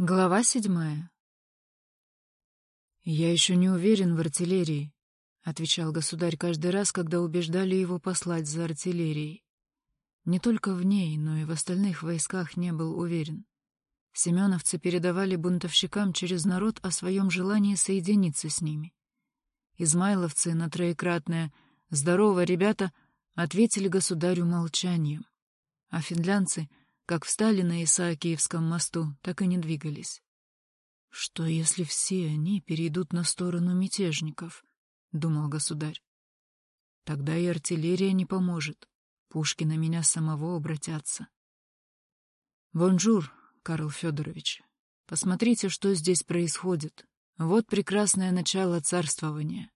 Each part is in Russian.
Глава седьмая. «Я еще не уверен в артиллерии», — отвечал государь каждый раз, когда убеждали его послать за артиллерией. Не только в ней, но и в остальных войсках не был уверен. Семеновцы передавали бунтовщикам через народ о своем желании соединиться с ними. Измайловцы на троекратное «Здорово, ребята!» ответили государю молчанием, а финлянцы — как встали на Исаакиевском мосту, так и не двигались. «Что, если все они перейдут на сторону мятежников?» — думал государь. «Тогда и артиллерия не поможет. Пушки на меня самого обратятся». «Bonjour, Карл Федорович. Посмотрите, что здесь происходит. Вот прекрасное начало царствования.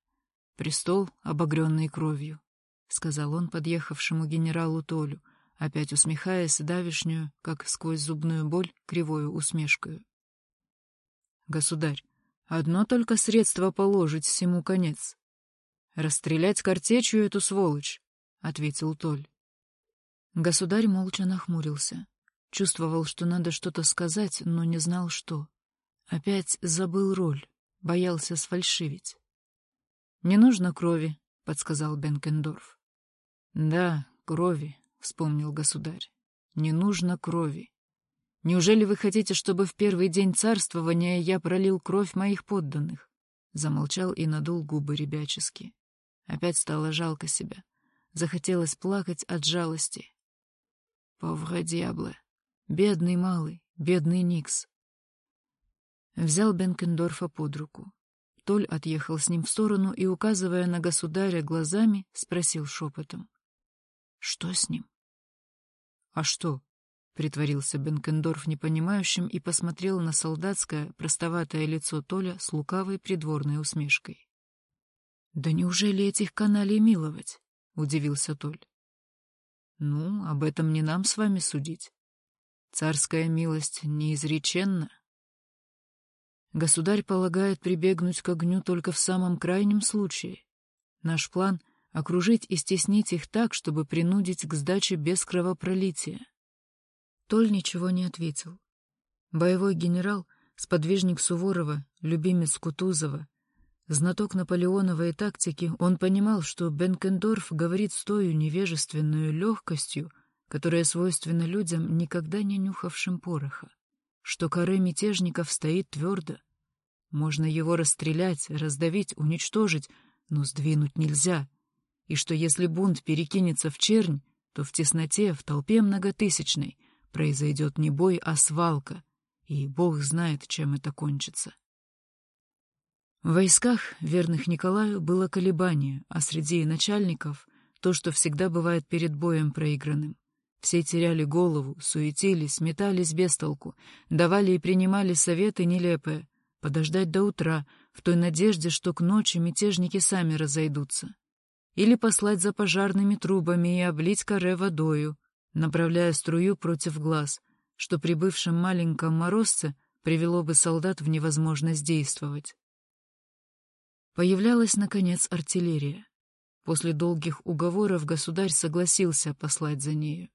Престол, обагренный кровью», — сказал он подъехавшему генералу Толю, опять усмехаясь давишнюю, как сквозь зубную боль, кривою усмешкою. «Государь, одно только средство положить всему конец. Расстрелять картечью эту сволочь», — ответил Толь. Государь молча нахмурился. Чувствовал, что надо что-то сказать, но не знал, что. Опять забыл роль, боялся сфальшивить. «Не нужно крови», — подсказал Бенкендорф. «Да, крови», вспомнил государь. Не нужно крови. Неужели вы хотите, чтобы в первый день царствования я пролил кровь моих подданных? Замолчал и надул губы ребячески. Опять стало жалко себя. Захотелось плакать от жалости. Повра дьябле. Бедный малый, бедный Никс. Взял Бенкендорфа под руку. Толь отъехал с ним в сторону и, указывая на государя глазами, спросил шепотом. — Что с ним? «А что?» — притворился Бенкендорф непонимающим и посмотрел на солдатское, простоватое лицо Толя с лукавой придворной усмешкой. «Да неужели этих каналей миловать?» — удивился Толь. «Ну, об этом не нам с вами судить. Царская милость неизреченна. Государь полагает прибегнуть к огню только в самом крайнем случае. Наш план — окружить и стеснить их так, чтобы принудить к сдаче без кровопролития. Толь ничего не ответил. Боевой генерал, сподвижник Суворова, любимец Кутузова, знаток наполеоновой тактики, он понимал, что Бенкендорф говорит с той невежественной легкостью, которая свойственна людям, никогда не нюхавшим пороха, что коры мятежников стоит твердо. Можно его расстрелять, раздавить, уничтожить, но сдвинуть нельзя — и что если бунт перекинется в чернь, то в тесноте, в толпе многотысячной, произойдет не бой, а свалка, и Бог знает, чем это кончится. В войсках, верных Николаю, было колебание, а среди начальников — то, что всегда бывает перед боем проигранным. Все теряли голову, суетились, метались без толку, давали и принимали советы нелепые, подождать до утра, в той надежде, что к ночи мятежники сами разойдутся или послать за пожарными трубами и облить коре водою, направляя струю против глаз, что при бывшем маленьком морозце привело бы солдат в невозможность действовать. Появлялась, наконец, артиллерия. После долгих уговоров государь согласился послать за нею.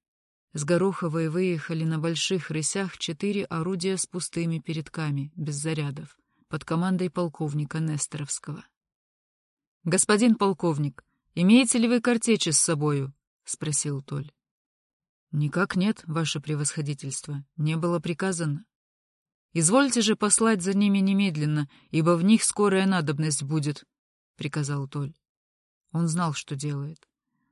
С Гороховой выехали на больших рысях четыре орудия с пустыми передками, без зарядов, под командой полковника Несторовского. «Господин полковник, «Имеете ли вы картечи с собою?» — спросил Толь. «Никак нет, ваше превосходительство. Не было приказано». «Извольте же послать за ними немедленно, ибо в них скорая надобность будет», — приказал Толь. Он знал, что делает.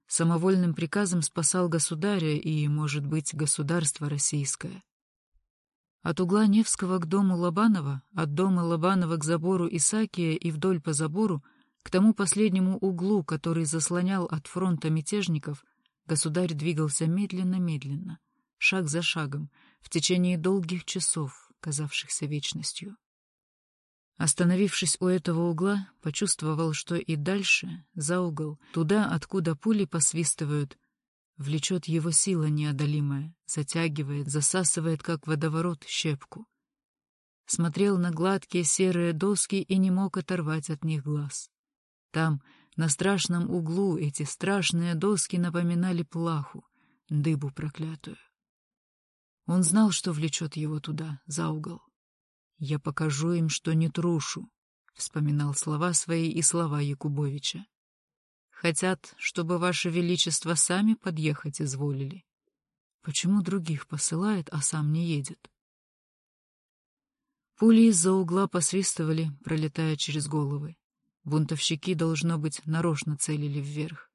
Самовольным приказом спасал государя и, может быть, государство российское. От угла Невского к дому Лобанова, от дома Лобанова к забору Исакия и вдоль по забору — к тому последнему углу, который заслонял от фронта мятежников, государь двигался медленно-медленно, шаг за шагом, в течение долгих часов, казавшихся вечностью. Остановившись у этого угла, почувствовал, что и дальше, за угол, туда, откуда пули посвистывают, влечет его сила неодолимая, затягивает, засасывает, как водоворот, щепку. Смотрел на гладкие серые доски и не мог оторвать от них глаз. Там, на страшном углу, эти страшные доски напоминали плаху, дыбу проклятую. Он знал, что влечет его туда, за угол. «Я покажу им, что не трушу», — вспоминал слова свои и слова Якубовича. «Хотят, чтобы Ваше Величество сами подъехать изволили. Почему других посылает, а сам не едет?» Пули из-за угла посвистывали, пролетая через головы. Бунтовщики, должно быть, нарочно целили вверх.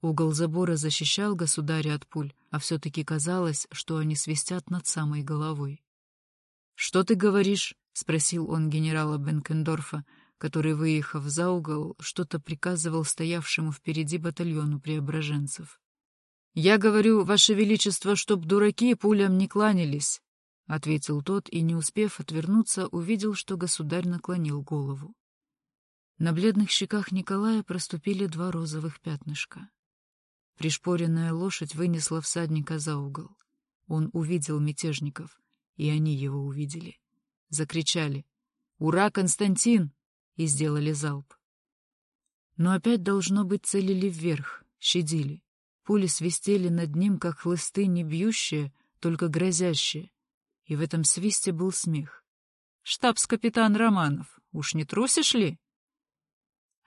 Угол забора защищал государя от пуль, а все-таки казалось, что они свистят над самой головой. «Что ты говоришь?» — спросил он генерала Бенкендорфа, который, выехав за угол, что-то приказывал стоявшему впереди батальону преображенцев. «Я говорю, Ваше Величество, чтоб дураки пулям не кланялись. — ответил тот и, не успев отвернуться, увидел, что государь наклонил голову. На бледных щеках Николая проступили два розовых пятнышка. Пришпоренная лошадь вынесла всадника за угол. Он увидел мятежников, и они его увидели. Закричали «Ура, Константин!» и сделали залп. Но опять, должно быть, целили вверх, щадили. Пули свистели над ним, как хлысты, не бьющие, только грозящие, и в этом свисте был смех. «Штабс-капитан Романов, уж не трусишь ли?»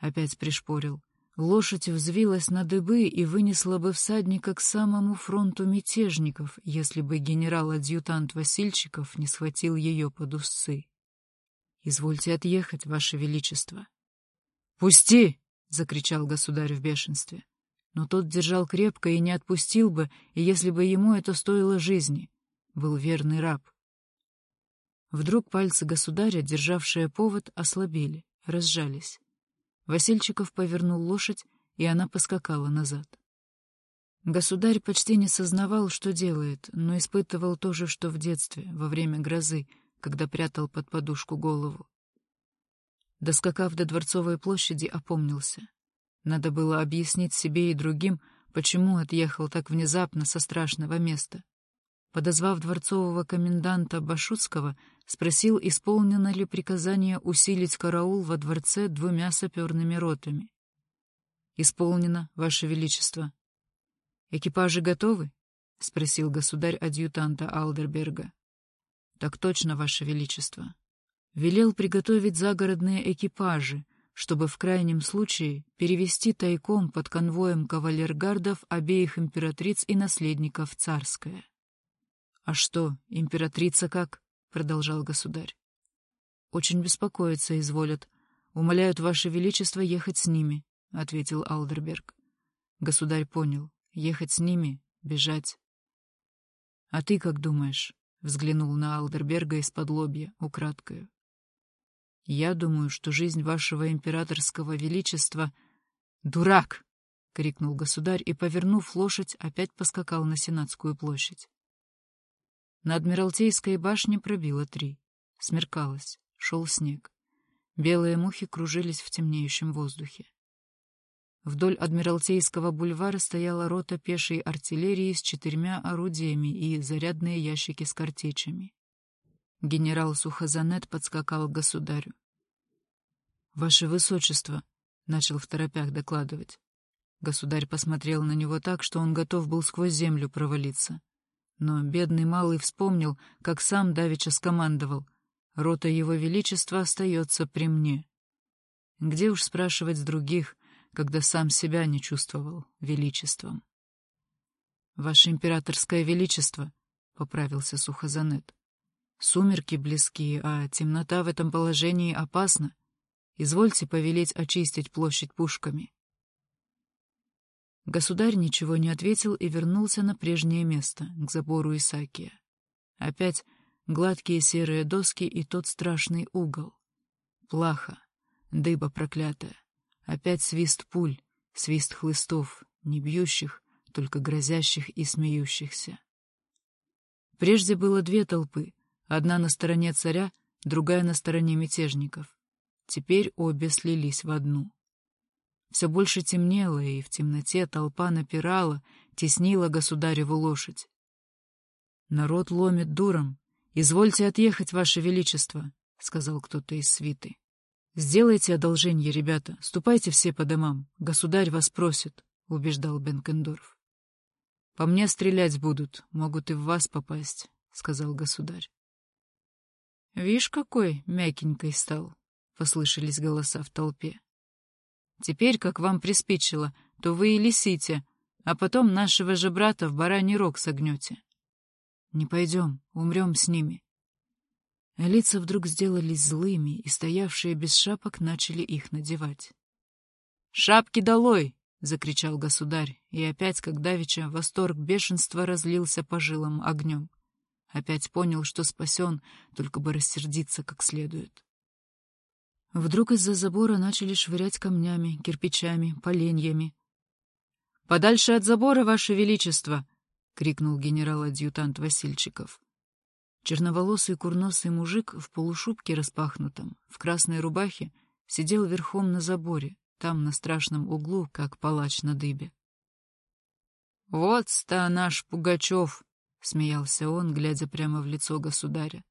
Опять пришпорил. Лошадь взвилась на дыбы и вынесла бы всадника к самому фронту мятежников, если бы генерал-адъютант Васильчиков не схватил ее под узцы. «Извольте отъехать, Ваше Величество». «Пусти!» — закричал государь в бешенстве. Но тот держал крепко и не отпустил бы, и если бы ему это стоило жизни. Был верный раб. Вдруг пальцы государя, державшие повод, ослабели, разжались. Васильчиков повернул лошадь, и она поскакала назад. Государь почти не сознавал, что делает, но испытывал то же, что в детстве, во время грозы, когда прятал под подушку голову. Доскакав до Дворцовой площади, опомнился. Надо было объяснить себе и другим, почему отъехал так внезапно со страшного места. Подозвав дворцового коменданта Башутского, спросил, исполнено ли приказание усилить караул во дворце двумя саперными ротами. «Исполнено, Ваше Величество». «Экипажи готовы?» — спросил государь адъютанта Алдерберга. «Так точно, Ваше Величество». Велел приготовить загородные экипажи, чтобы в крайнем случае перевести тайком под конвоем кавалергардов обеих императриц и наследников царское. «А что, императрица как?» — продолжал государь. «Очень беспокоиться изволят. Умоляют Ваше Величество ехать с ними», — ответил Алдерберг. Государь понял. Ехать с ними, бежать. «А ты как думаешь?» — взглянул на Алдерберга из-под лобья, украдкою. «Я думаю, что жизнь вашего императорского величества...» «Дурак!» — крикнул государь и, повернув лошадь, опять поскакал на Сенатскую площадь. На Адмиралтейской башне пробило три. Смеркалось, шел снег. Белые мухи кружились в темнеющем воздухе. Вдоль Адмиралтейского бульвара стояла рота пешей артиллерии с четырьмя орудиями и зарядные ящики с картечами. Генерал Сухозанет подскакал к государю. «Ваше Высочество», — начал в торопях докладывать. Государь посмотрел на него так, что он готов был сквозь землю провалиться. Но бедный малый вспомнил, как сам Давича скомандовал. Рота его величества остается при мне. Где уж спрашивать других, когда сам себя не чувствовал величеством? «Ваше императорское величество», — поправился Сухозанет. «Сумерки близкие, а темнота в этом положении опасна. Извольте повелеть очистить площадь пушками». Государь ничего не ответил и вернулся на прежнее место, к забору Исакия. Опять гладкие серые доски и тот страшный угол. Плаха, дыба проклятая. Опять свист пуль, свист хлыстов, не бьющих, только грозящих и смеющихся. Прежде было две толпы, одна на стороне царя, другая на стороне мятежников. Теперь обе слились в одну. Все больше темнело, и в темноте толпа напирала, теснила государеву лошадь. «Народ ломит дуром. Извольте отъехать, Ваше Величество», — сказал кто-то из свиты. «Сделайте одолжение, ребята, ступайте все по домам. Государь вас просит», — убеждал Бенкендорф. «По мне стрелять будут, могут и в вас попасть», — сказал государь. Вишь, какой мягенькой стал, — послышались голоса в толпе. Теперь, как вам приспичило, то вы и лисите, а потом нашего же брата в бараний рог согнете. Не пойдем, умрем с ними. Лица вдруг сделались злыми, и стоявшие без шапок начали их надевать. «Шапки долой!» — закричал государь, и опять, как давеча, восторг бешенства разлился по жилам огнем. Опять понял, что спасен, только бы рассердиться как следует. Вдруг из-за забора начали швырять камнями, кирпичами, поленьями. «Подальше от забора, Ваше Величество!» — крикнул генерал-адъютант Васильчиков. Черноволосый курносый мужик в полушубке распахнутом, в красной рубахе, сидел верхом на заборе, там, на страшном углу, как палач на дыбе. «Вот-ста наш Пугачев!» — смеялся он, глядя прямо в лицо государя.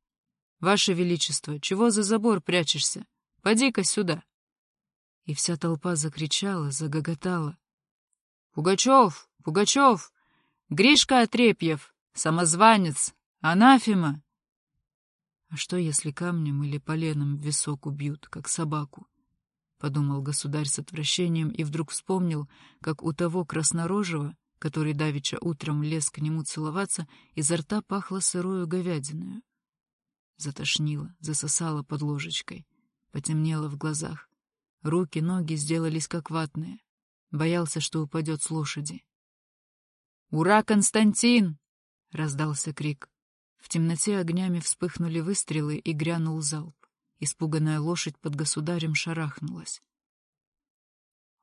«Ваше Величество, чего за забор прячешься? Поди-ка сюда!» И вся толпа закричала, загоготала. «Пугачев! Пугачев! Гришка Отрепьев! Самозванец! Анафема!» «А что, если камнем или поленом в висок убьют, как собаку?» — подумал государь с отвращением и вдруг вспомнил, как у того краснорожего который давеча утром лез к нему целоваться, изо рта пахло сырою говядиною. Затошнило, засосало под ложечкой, потемнело в глазах. Руки, ноги сделались как ватные. Боялся, что упадет с лошади. «Ура, Константин!» — раздался крик. В темноте огнями вспыхнули выстрелы и грянул залп. Испуганная лошадь под государем шарахнулась.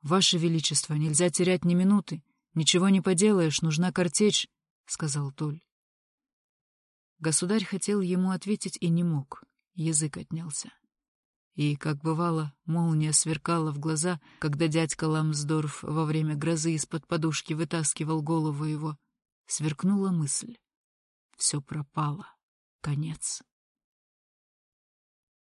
«Ваше Величество, нельзя терять ни минуты. «Ничего не поделаешь, нужна картечь», — сказал Толь. Государь хотел ему ответить и не мог, язык отнялся. И, как бывало, молния сверкала в глаза, когда дядька Ламсдорф во время грозы из-под подушки вытаскивал голову его. Сверкнула мысль. Все пропало. Конец.